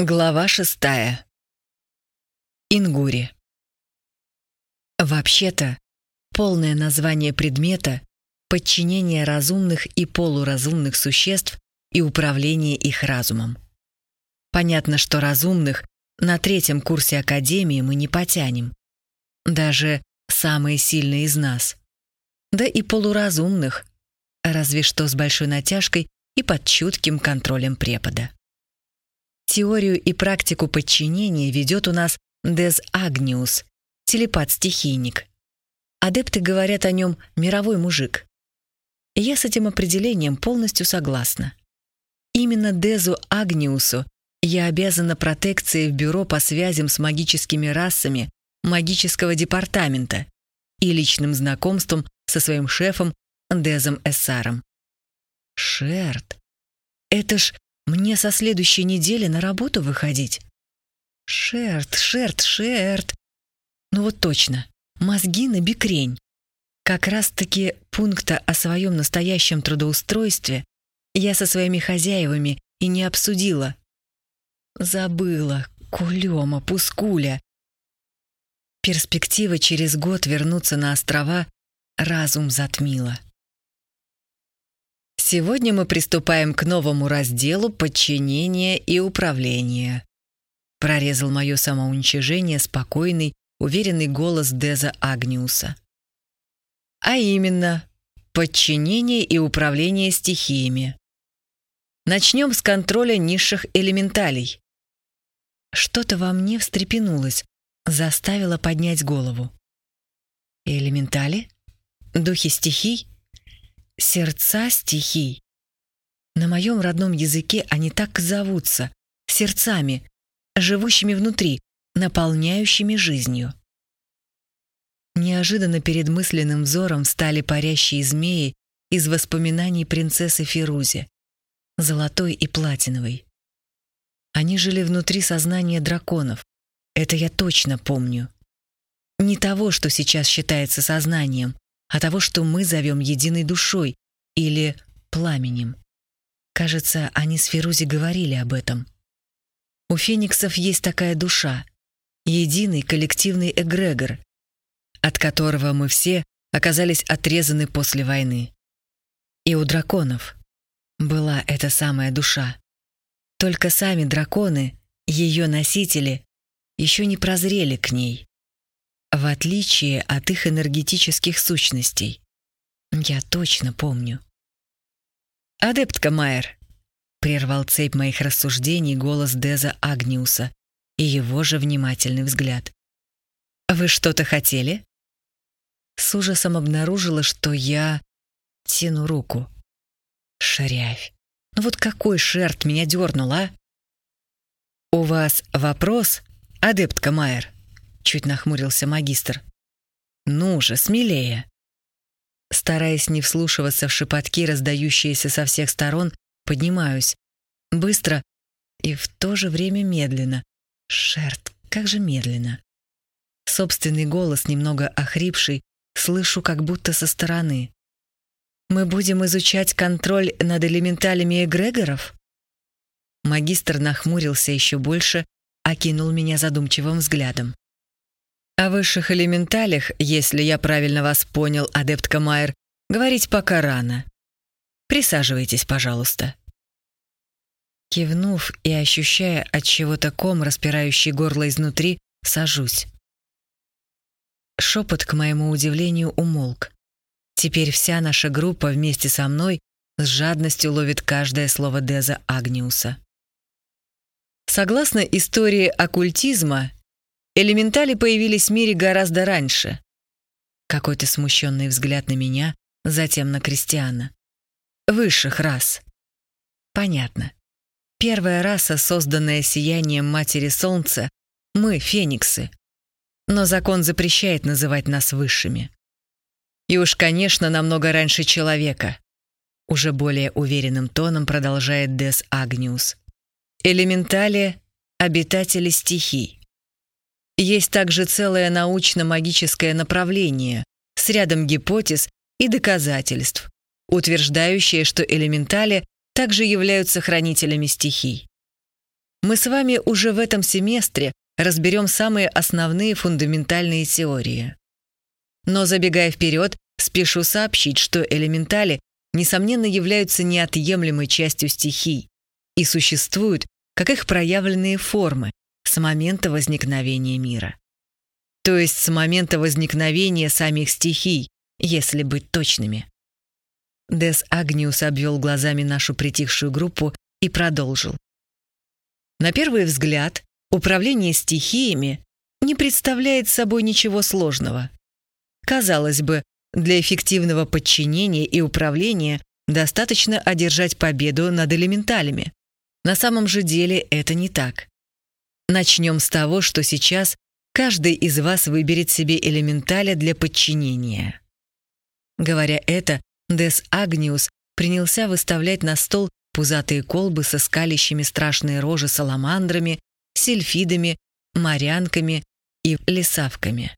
Глава шестая. Ингури. Вообще-то, полное название предмета — подчинение разумных и полуразумных существ и управление их разумом. Понятно, что разумных на третьем курсе Академии мы не потянем. Даже самые сильные из нас. Да и полуразумных, разве что с большой натяжкой и под чутким контролем препода. Теорию и практику подчинения ведет у нас Дез Агниус, телепат-стихийник. Адепты говорят о нем «мировой мужик». Я с этим определением полностью согласна. Именно Дезу Агниусу я обязана протекцией в бюро по связям с магическими расами магического департамента и личным знакомством со своим шефом Дезом Эссаром. Шерт. Это ж мне со следующей недели на работу выходить. Шерт, шерт, шерт. Ну вот точно, мозги на бикрень. Как раз-таки пункта о своем настоящем трудоустройстве я со своими хозяевами и не обсудила. Забыла, кулема, пускуля. Перспектива через год вернуться на острова разум затмила. Сегодня мы приступаем к новому разделу подчинения и управления. Прорезал мое самоуничижение спокойный, уверенный голос Деза Агниуса. А именно, подчинение и управление стихиями. Начнем с контроля низших элементалей. Что-то во мне встрепенулось, заставило поднять голову. Элементали? Духи стихий? Сердца стихий. На моем родном языке они так и зовутся — сердцами, живущими внутри, наполняющими жизнью. Неожиданно перед мысленным взором стали парящие змеи из воспоминаний принцессы Фирузи, золотой и платиновой. Они жили внутри сознания драконов, это я точно помню. Не того, что сейчас считается сознанием, а того, что мы зовем единой душой или пламенем. Кажется, они с Ферузи говорили об этом. У фениксов есть такая душа, единый коллективный эгрегор, от которого мы все оказались отрезаны после войны. И у драконов была эта самая душа. Только сами драконы, ее носители, еще не прозрели к ней в отличие от их энергетических сущностей. Я точно помню. «Адептка Майер», — прервал цепь моих рассуждений голос Деза Агниуса и его же внимательный взгляд. «Вы что-то хотели?» С ужасом обнаружила, что я тяну руку. Шарявь. Ну вот какой шерт меня дернул, а? «У вас вопрос, адептка Майер?» Чуть нахмурился магистр. «Ну же, смелее!» Стараясь не вслушиваться в шепотки, раздающиеся со всех сторон, поднимаюсь. Быстро и в то же время медленно. Шерт, как же медленно. Собственный голос, немного охрипший, слышу как будто со стороны. «Мы будем изучать контроль над элементалями эгрегоров?» Магистр нахмурился еще больше, окинул меня задумчивым взглядом. О высших элементалях, если я правильно вас понял, адептка Майер, говорить пока рано. Присаживайтесь, пожалуйста. Кивнув и ощущая от чего-то ком, распирающий горло изнутри, сажусь. Шепот, к моему удивлению, умолк. Теперь вся наша группа вместе со мной с жадностью ловит каждое слово Деза Агниуса. Согласно истории оккультизма, Элементали появились в мире гораздо раньше. Какой-то смущенный взгляд на меня, затем на Кристиана. Высших рас. Понятно. Первая раса, созданная сиянием Матери Солнца, мы — фениксы. Но закон запрещает называть нас высшими. И уж, конечно, намного раньше человека. Уже более уверенным тоном продолжает Дес Агниус. Элементали — обитатели стихий. Есть также целое научно-магическое направление с рядом гипотез и доказательств, утверждающее, что элементали также являются хранителями стихий. Мы с вами уже в этом семестре разберем самые основные фундаментальные теории. Но забегая вперед, спешу сообщить, что элементали, несомненно, являются неотъемлемой частью стихий и существуют как их проявленные формы с момента возникновения мира. То есть с момента возникновения самих стихий, если быть точными. Дес Агниус обвел глазами нашу притихшую группу и продолжил. На первый взгляд, управление стихиями не представляет собой ничего сложного. Казалось бы, для эффективного подчинения и управления достаточно одержать победу над элементалями. На самом же деле это не так. Начнем с того, что сейчас каждый из вас выберет себе элементаля для подчинения. Говоря это, Дес Агниус принялся выставлять на стол пузатые колбы со скалящими страшные рожи саламандрами, сельфидами, морянками и лесавками.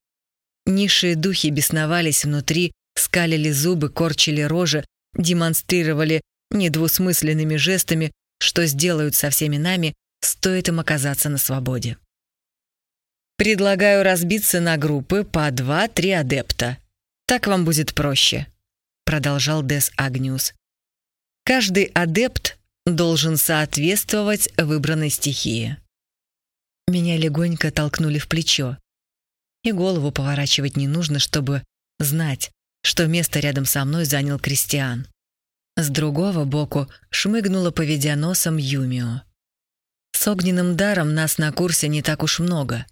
Низшие духи бесновались внутри, скалили зубы, корчили рожи, демонстрировали недвусмысленными жестами, что сделают со всеми нами, стоит им оказаться на свободе. Предлагаю разбиться на группы по два-три адепта. Так вам будет проще, продолжал Дес Агниус. Каждый адепт должен соответствовать выбранной стихии. Меня легонько толкнули в плечо. И голову поворачивать не нужно, чтобы знать, что место рядом со мной занял Кристиан. С другого боку шмыгнула, поведя носом, Юмио. С огненным даром нас на курсе не так уж много.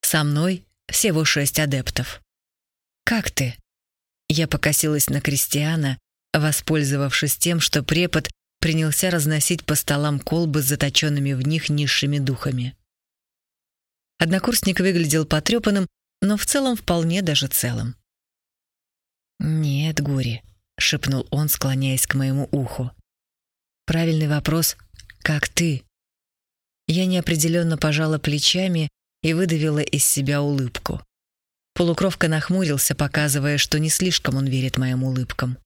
Со мной всего шесть адептов. «Как ты?» Я покосилась на Кристиана, воспользовавшись тем, что препод принялся разносить по столам колбы с заточенными в них низшими духами. Однокурсник выглядел потрепанным, но в целом вполне даже целым. «Нет, Гури», — шепнул он, склоняясь к моему уху. «Правильный вопрос — как ты?» Я неопределенно пожала плечами и выдавила из себя улыбку. Полукровка нахмурился, показывая, что не слишком он верит моим улыбкам.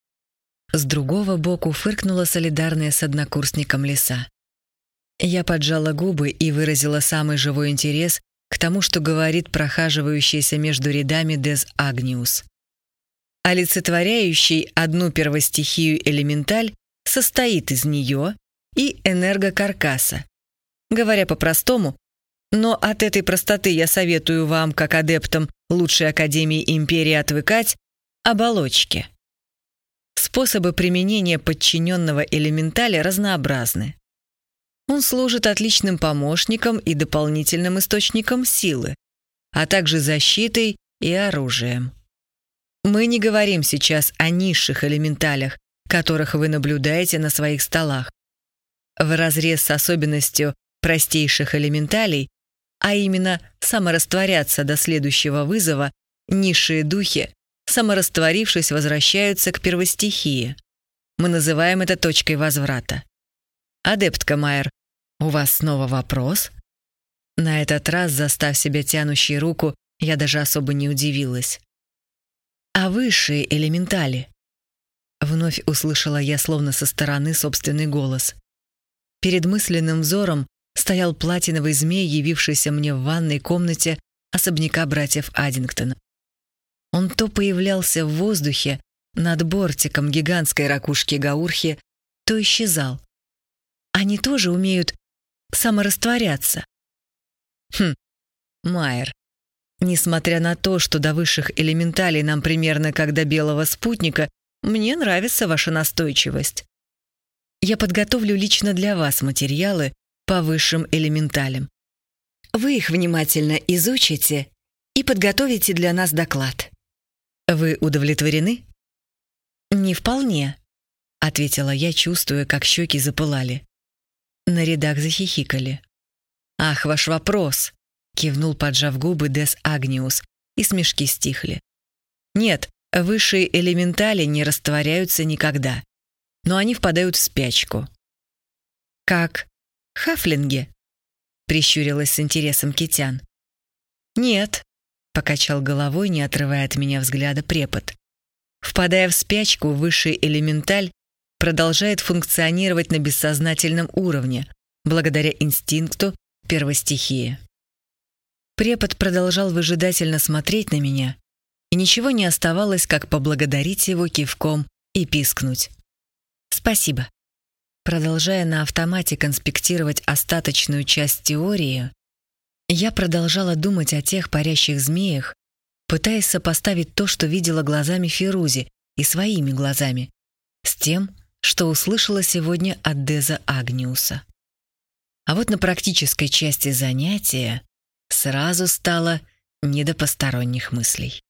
С другого боку фыркнула солидарная с однокурсником лиса. Я поджала губы и выразила самый живой интерес к тому, что говорит прохаживающийся между рядами Дез Агниус. Олицетворяющий одну первостихию элементаль состоит из нее и энергокаркаса. Говоря по-простому, но от этой простоты я советую вам, как адептам лучшей Академии Империи, отвыкать оболочки. Способы применения подчиненного элементаля разнообразны. Он служит отличным помощником и дополнительным источником силы, а также защитой и оружием. Мы не говорим сейчас о низших элементалях, которых вы наблюдаете на своих столах. В разрез с особенностью простейших элементалей, а именно саморастворяться до следующего вызова, низшие духи, саморастворившись, возвращаются к первостихии. Мы называем это точкой возврата. Адептка Майер, у вас снова вопрос? На этот раз, застав себя тянущей руку, я даже особо не удивилась. А высшие элементали? Вновь услышала я словно со стороны собственный голос. Перед мысленным взором стоял платиновый змей, явившийся мне в ванной комнате особняка братьев Аддингтона. Он то появлялся в воздухе над бортиком гигантской ракушки Гаурхи, то исчезал. Они тоже умеют саморастворяться. Хм, Майер. Несмотря на то, что до высших элементалей нам примерно как до белого спутника, мне нравится ваша настойчивость. Я подготовлю лично для вас материалы, по высшим элементалям. Вы их внимательно изучите и подготовите для нас доклад. Вы удовлетворены? Не вполне, ответила я, чувствуя, как щеки запылали. На рядах захихикали. Ах, ваш вопрос, кивнул, поджав губы Дес Агниус, и смешки стихли. Нет, высшие элементали не растворяются никогда, но они впадают в спячку. Как Хафлинге?» — прищурилась с интересом Китян. «Нет», — покачал головой, не отрывая от меня взгляда препод. Впадая в спячку, высший элементаль продолжает функционировать на бессознательном уровне, благодаря инстинкту первой стихии. Препод продолжал выжидательно смотреть на меня, и ничего не оставалось, как поблагодарить его кивком и пискнуть. «Спасибо». Продолжая на автомате конспектировать остаточную часть теории, я продолжала думать о тех парящих змеях, пытаясь сопоставить то, что видела глазами Фирузи и своими глазами, с тем, что услышала сегодня от Деза Агниуса. А вот на практической части занятия сразу стало не до посторонних мыслей.